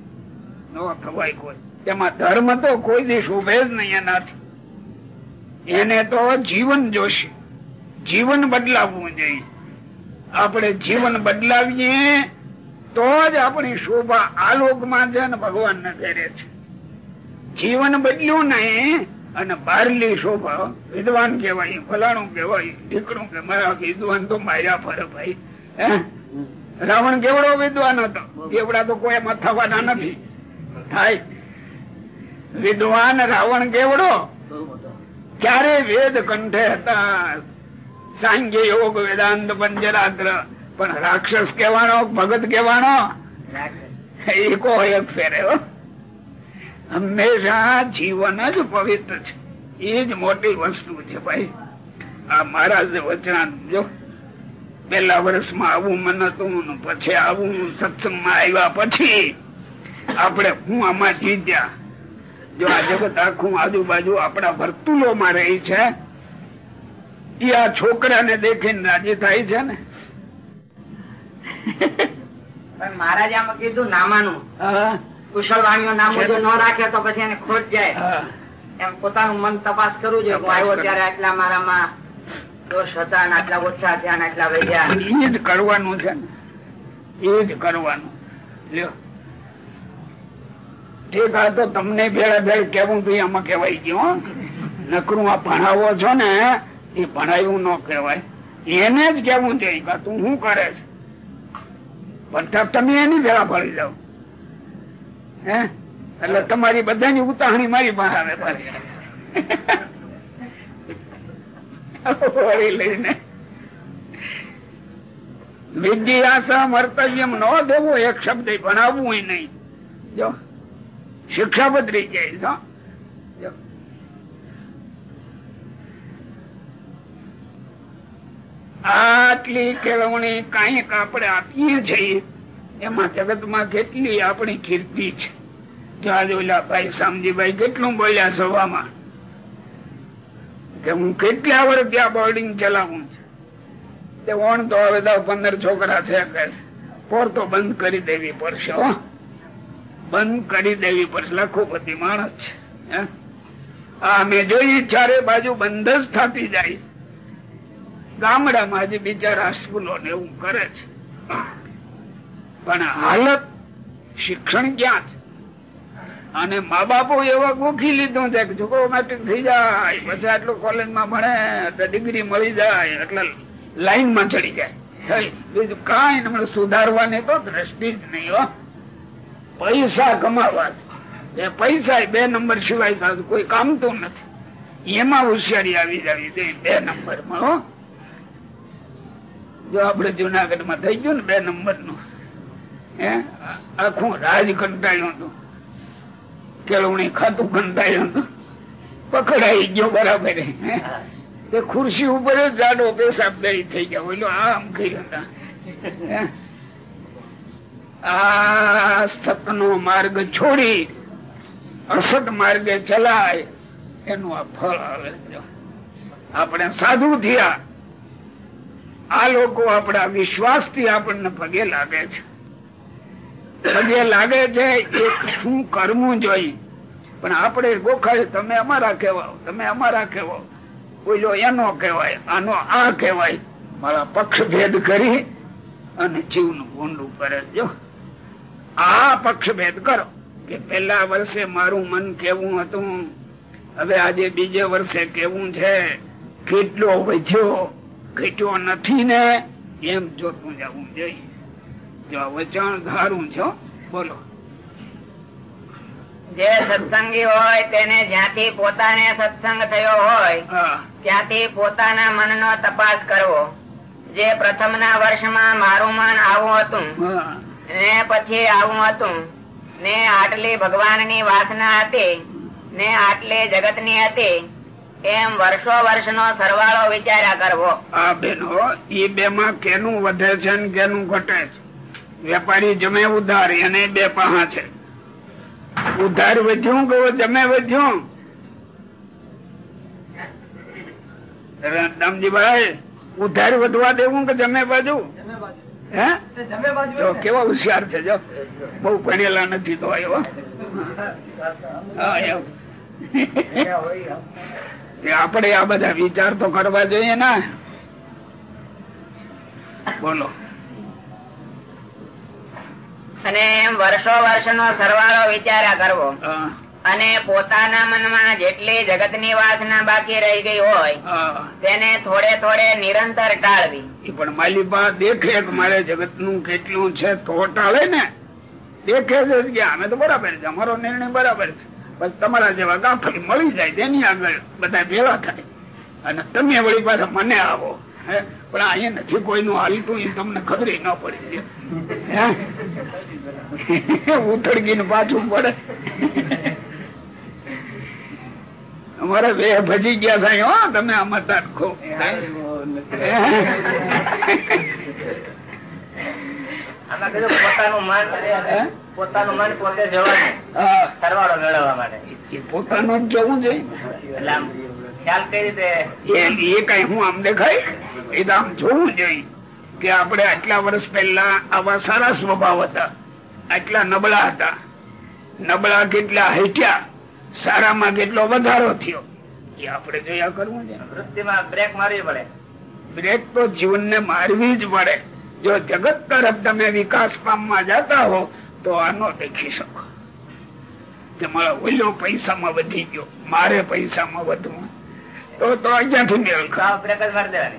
નવા થવાય કોઈ. તેમાં ધર્મ તો કોઈ દી શોભે જ નહીં એનાથી. એને તો જીવન જોશે. જીવન બદલાવવું જોઈએ. આપણે જીવન બદલાવીએ તો જ આપણી શોભા આ લોકમાં છે અને ભગવાન ને ફેરે છે. જીવન બદલ્યું નહીં અને બહારલી શોભા વિદ્વાન કહેવાય ફલાણું કહેવાય ઢીકણું કે મારા વિદ્વાન તો માર્યા ફરે ભાઈ? રાવણ કેવડો વિદ્વાન હતો? કેવડા તો કોઈ એમાં થવાના નથી. થાય. વિદ્વાન રાવણ કેવડો ચારે વેદ કંઠે હતા. સાંખ્ય યોગ વેદાંત પંચરાત્ર. પણ રાક્ષસ કેવાનો ભગત કેવાનો એકો એક ફેરે હંમેશા જીવન જ પવિત્ર છે. એ જ મોટી વસ્તુ છે ભાઈ. આ મહારાજ વચના જો. પેલા વર્ષમાં આવું મન હતું પછી આવું સત્સંગમાં આવ્યા પછી આપણે હું આમાં જીત્યા. જો આ જગત આખું આજુબાજુ આપણા વર્તુળોમાં રહી છે એ આ છોકરાને દેખીને રાજી થાય છે ને? મહારાજ આમ કીધું નામાનું. કુશળ વાણીઓ નામું જો ન? રાખે તો પછી એને ખોટ જાય. એમ પોતાનું મન તપાસ કરવું જોઈએ આવ્યો ત્યારે આટલા મારામાં દોષ હતા ને આટલા ઓછા થયા આટલા વધ્યા. એ જ કરવાનું છે એ જ કરવાનું. લ્યો. ઠીક આ તો તમને ભેળા ભેળ કેવું તો આમાં કેવાય ગયું નકરું આ ભણાવો છો ને, એ ભણાયું ન કહેવાય. એને જ કેવું જોઈએ તું શું કરે છે? પણ તમે એની ભેળા પડી જાવ હે? એટલે તમારી બધાની ઉતાહણી મારી પાસે આવે પાછી. લઈને. વિદ્યાસા વર્તવ્યમ ન દેવું, એક શબ્દ ભણાવવું નહીં. જો. શિક્ષાપદ રહી જાય છે આટલી કેળવણી કાંઈક આપણે આપીએ છીએ? એમાં જગતમાં કેટલી આપણી કીર્તિ છે? ભાઈ શામજીભાઈ કેટલું બોલ્યા સભામાં? કે હું કેટલા વર્ષ ત્યાં બોર્ડિંગ ચલાવું છું? ઓણ તો હવે દસ પંદર છોકરા છે કે પોર તો બંધ કરી દેવી પડશે હો. બંધ કરી દેવી પડશે લખોપતિ માણસ છે અમે જોઈએ ચારે બાજુ બંધ જ થતી જાય. ગામડામાં હજી બિચારા સ્કૂલો ને એવું કરે છે. પણ હાલત શિક્ષણ ક્યાં છે? અને મા બાપો એવા ગોખી લીધું છે કે છોકરો મેટ્રિક થઈ જાય, પછી આટલું કોલેજમાં ભણે એટલે ડિગ્રી મળી જાય, એટલે લાઈનમાં ચડી જાય. બીજું કાંઈ સુધારવાની તો દ્રષ્ટિ જ નહીં, હો. પૈસા કમાવા છે. પૈસા બે નંબર સિવાય કોઈ કોઈ કામતું નથી. એમાં હોશિયારી આવી જવી બે નંબરમાં જો આપડે જુનાગઢમાં થઈ ગયું ને બે નંબરનું હે, આખું રાજ કંટાળ્યું હતું. કેળવણી ખાતું કંટાળ્યું હતું. પકડાઈ ગયો બરાબર? તે ખુરશી ઉપર જ જાડો પેશાબ થઈ ગયા. ઓલો આમ કર્યું તા. આ સતનો માર્ગ છોડી અસત માર્ગે ચલાય, એનું આ ફળ આવે આપણે સાધુ થયા. આ લોકો આપણા વિશ્વાસથી આપણને પગે લાગે છે. પગે લાગે છે એક શું કરવું જોઈએ? પણ આપણે ગોખાય, તમે અમારા કહેવાઓ, તમે અમારા કહેવાઓ. બોલો, એનો કહેવાય, આનો આ કહેવાય. મારા પક્ષ ભેદ કરી અને જીવનું ઊંડું કરે જો. આ પક્ષ ભેદ કરો. કે પેલા વર્ષે મારું મન કેવું હતું હવે આજે બીજે વર્ષે કેવું છે? કેટલો વધ્યો? કેટલો નથી ને? એમ જોતું જવું જોઈએ. જો વચન ધારું છો બોલો. જે સત્સંગી હોય તેને જ્યાંથી પોતાને સત્સંગ થયો હોય ત્યાંથી પોતાના મનનો તપાસ કરવો. જે પ્રથમના વર્ષમાં મારું મન આવું હતું ને પછી આવું હતું. ને આટલી ભગવાનની વાસના હતી ને આટલી જગતની હતી એમ વર્ષો વર્ષનો સરવાળો વિચાર્યા કરવો. આ બેનો ઈ બે માં કેનું વધે છે ને કેનું ઘટે છે? વેપારી જમે ઉધાર એને બે પાહા છે. ઉધાર વધ્યું કે જમે વધ્યું? રામજીભાઈ ઉધાર વધવા દેવું કે જમે બાજુ હે? જો કેવા હોશિયાર છે જો. બહુ ભણેલા નથી તો એમ. આપણે આ બધા વિચાર તો કરવા જોઈએ ને. બોલો. અને એમ વર્ષો વર્ષનો સરવાળો વિચાર્યા કરવો. અને પોતાના મનમાં જેટલી જગતની વાસના બાકી રહી ગઈ હોય તેને થોડે થોડે નિરંતર ટાળવી. પણ પણ બા દેખે મારે જગતનું કેટલું છે તો ટાળે ને. દેખે છે કે અમે તો બરાબર છે અમારો નિર્ણય બરાબર છે. પછી તમારા જેવા ગાફડી મળી જાય તેની આગળ બધા ભેળા થાય. અને તમે વળી પાછા મને આવો. હે? પણ અહીંયા નથી કોઈનું હાલતું એ તમને ખબર ન પડી. ઉથડગી ને પાછું પડે. અમારે બે ભજી ગયા સાહેબ હો તમે આમાં તારખો પોતાનું મન હે? પોતાનું મન પોતે જવાનું સરવાળો મેળવવા માટે. પોતાનું જ જવું જોઈએ. ખ્યાલ કઈ રીતે? એ કઈ હું આમ દેખાય? એ તો આમ જોવું જોઈએ કે આપણે આટલા વર્ષ પહેલા આવા સારા સ્વભાવ હતા. આટલા નબળા હતા. નબળા કેટલા હટ્યા. સારામાં કેટલો વધારો થયો? એ આપણે જોયા કરવું છે. વૃત્તિમાં બ્રેક મારવી પડે. બ્રેક તો જીવનને મારવી જ પડે. જો જગત તરફ તમે વિકાસ પામવા જતા હો તો આનો દેખી શકો. કે મારા ઓલો પૈસામાં વધી ગયો મારે પૈસામાં વધવું. તો તો અહીંયાથી મેળ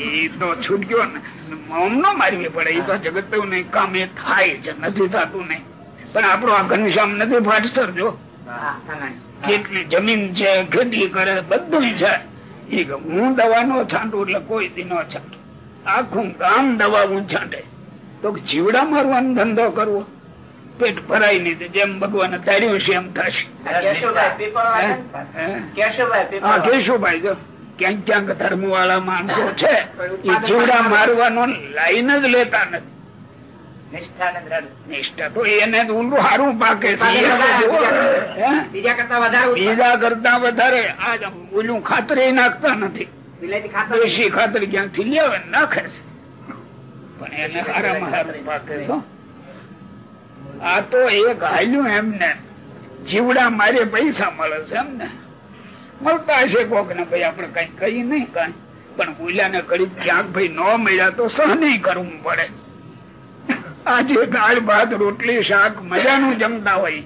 એ તો છૂટક્યો ને. મોમ નો મારવી પડે. એ તો જગત નહીં કામ એ થાય છે. નથી થતું નહીં. પણ આપણો આ ઘનશ્યામ નથી ફાટસર જો. કેટલી જમીન છે ખેતી કરે બધું છે એ હું દવા નો છાંટું એટલે કોઈ દી નો છાંટું. આખું ગામ દવા હું છાંટે. તો જીવડા મારવાનો ધંધો કરવો? પેટ ભરાય નહીં જેમ ભગવાન ધાર્યું છે એમ થશે. કેશુભાઈ જો. ક્યાંક ક્યાંક ધર્મ વાળા માણસો છે. એ જીવડા મારવાનો લાઈન જ લેતા નથી. નિષ્ઠા ને દ્રઢ. નિષ્ઠા તો એને ઊંડું સારું પાકે છે. એ તો જુઓ. હે? બીજા કરતા વધારે બીજા કરતા વધારે આ ઓલું ખાતરી નાખતા નથી. દેશી ખાતર ક્યાંકથી લેવે નાખે છે. પણ એને હારામાં હારું પાકે છે આ તો એક હાલ્યું એમને. જીવડા મારે પૈસા મળે છે એમને. મળતા હશે કોક ને ભાઈ આપણે કઈ કહી નહીં કઈ. પણ ઓલાને કડી ક્યાંક ભાઈ ન મળ્યા તો સહ નહીં કરવું પડે. આજે દાળ, ભાત, રોટલી, શાક મજાનું જમતા હોય.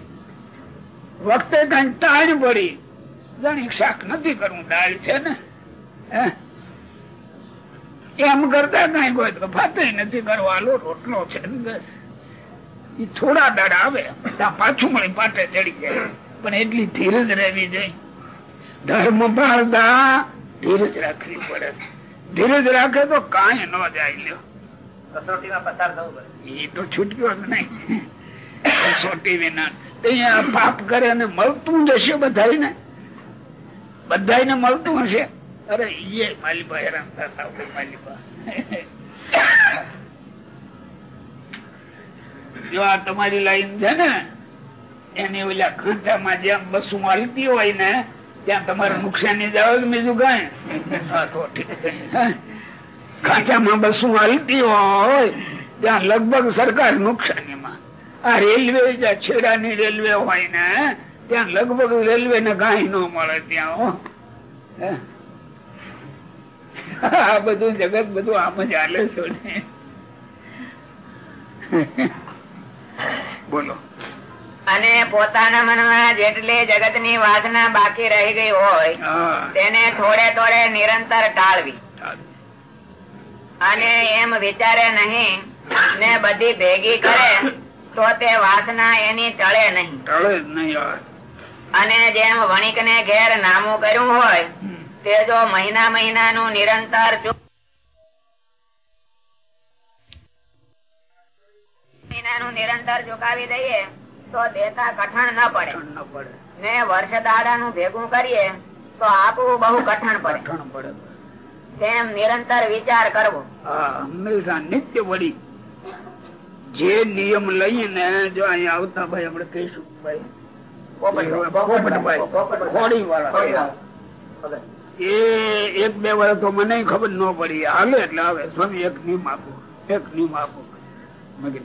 વખતે કઈ તાણ પડી. જાણી શાક નથી કરવું દાળ છે ને. એમ કરતા કઈ કોઈ ભાતે નથી કરવાનો રોટલો છે બસ. થોડા દાડા આવે બધા પાછું મળી પાટે ચડી જાય. પણ એટલી ધીરજ રહેવી જોઈએ. ધર્મ પાળતા ધીરજ રાખવી પડે. ધીરજ રાખે તો કાંઈ ન જાય લ્યો. કસોટીમાં પસાર થવું પડે. એ તો છૂટક્યો જ મળતું જશે બધાને મળતું હશે. અરે એ માલિબા હેરાન જો આ તમારી લાઈન છે ને, એની ઓલા ખર્ચામાં જ્યાં બસું હાલતી હોય ને, ત્યાં તમારે નુકસાની જ આવે બીજું કઈ? ઠીક. હે? બસો હાલતી હોય ત્યાં લગભગ સરકાર નુકસાનીમાં. આ રેલવે છેડાની રેલવે હોય ને ત્યાં લગભગ રેલવે ને કઈ ન મળે ત્યાં આ બધું જગત બધું આમ જ હાલે છો ને. બોલો. અને પોતાના મનમાં જેટલી જગતની વાસના બાકી રહી ગઈ હોય તેને થોડે થોડે નિરંતર ટાળવી. અને એમ વિચારે નહીં ને બધી ભેગી કરે તો તે વાસના એની ટળે નહીં. ટળે નહીં અને જેમ વણિક ને ઘેર નામું કર્યું હોય તે જો મહિના મહિનાનું નિરંતર મહિનાનું નિરંતર ચુકાવી દઈએ તો દેતા કઠણ ન પડે. ન ને વર્ષ દાડાનું ભેગું કરીએ તો આપવું બહુ કઠણ પડે. તેમ નિરંતર વિચાર કરવો. હંમેશા નિત્ય વળી. જે નિયમ લઈને જો અહીંયા આવતા ભાઈ આપણે કહીશું ભાઈ એ એક બે વાર તો મને ખબર ન પડી. હાલે એટલે આવે સ્વામી એક નિયમ આપો એક નિયમ આપો.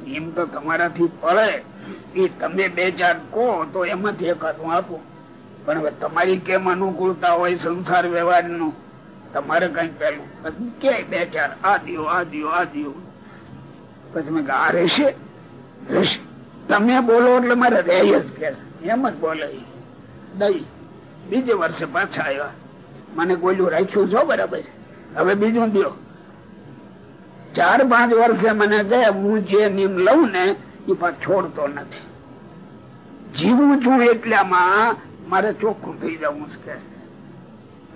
નિયમ તો તમારાથી પડે. એ તમે બે ચાર કહો તો એમાંથી એકાદ હું આપું. પણ હવે તમારી કેમ અનુકૂળતા હોય સંસાર વ્યવહારનું તમારે કઈ પેલું કે બે ચાર? આ દિયો આ દિયો આ દિયો. પછી મેં આ રહેશે? તમે બોલો એટલે મારે રહે જ કે એમ જ બોલે દઈ બીજે વર્ષે પાછા આવ્યા. મને કોઈલું રાખ્યું છો બરાબર. હવે બીજું દો ચાર પાંચ વર્ષે મને કહે, હું જે નિયમ લઉં ને એ પાછ છોડતો નથી. જીવું છું એટલામાં મારે ચોખ્ખું થઈ જવું છે.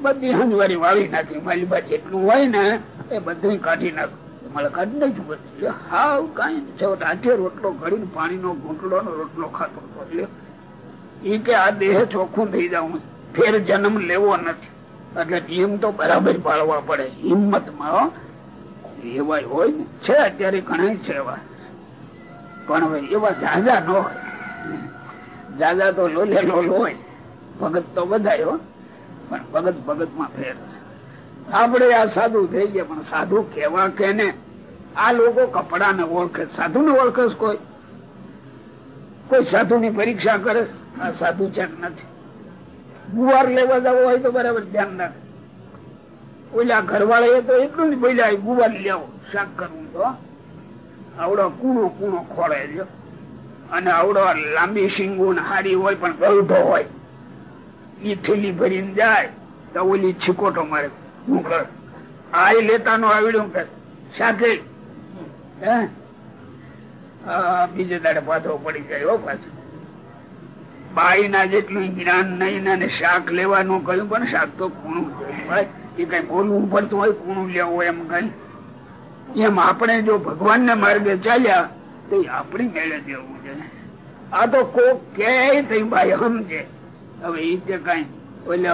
બધી હંજવારી વાળી નાખી. મારી પાસે જેટલું હોય ને, એ બધું કાઢી નાખ્યું તો બરાબર પાળવા પડે. હિંમતમાં એવા હોય ને. છે અત્યારે ઘણા છે એવા. પણ હવે એવા જાજા ન હોય. જાજા તો લોલે લોલ હોય ભગત તો બધા પણ ભગત ભગતમાં ફેર આપડે આ સાધુ થઈ ગયા પણ સાધુ કેવા કે ને આ લોકો કપડા ને ઓળખે સાધુ ને ઓળખે કોઈ? કોઈ સાધુ ની પરીક્ષા કરે આ સાધુ છે નથી? ગુવાર લેવા જવો હોય તો બરાબર ધ્યાન રાખે. ઓલા ઘરવાળા એ તો એટલું જ બોલ્યા ગુવાર લેવો શાક કરવું તો આવડો કૂણો કૂણો ખોળે અને આવડો લાંબી શીંગુ ને હારી હોય પણ ગળઢો હોય. ઈ ભરીને જાય તો ઓલી છીકોટો મારે હું કર આ લેતા નો આવડ્યું કે શાકે બીજે દાડે પાથરો પડી જાય પાછો. બાઈ ના જેટલું જ્ઞાન નહીં ને શાક લેવાનું કહ્યું, પણ શાક તો કૂણું જોઈએ એ કઈ બોલવું પડતું હોય કૂણું લેવું એમ કઈ. એમ આપણે જો ભગવાન ને માર્ગે ચાલ્યા, તો આપણી મેળે દેવું છે આ તો કોક કે ભાઈ, સમજે. હવે એ તે કઈ. ઓલો,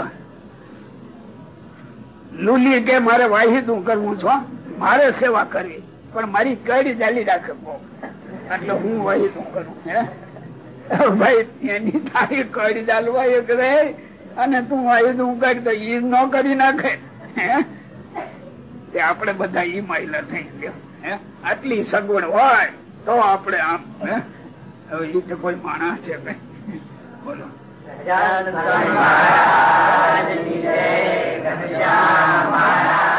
લુલી કે મારે વાહિદું કરવું છો મારે સેવા કરવી. પણ મારી કડી ચાલી રાખે એટલે હું વાહિદું કરું, હે? ભાઈ, એની તારી કડી ચાલવા એક રહે અને તું વાહિદું કર તો ઈ ન કરી નાખે તે આપણે બધા ઈ માહિલા થઈ ગયા, હે? આટલી સગવડ હોય તો આપણે આમ, હે? હવે તો કોઈ માણસ છે કઈ બોલો. સહજાનંદ સ્વામી મહારાજની જય. ઘનશ્યામ મહારાજ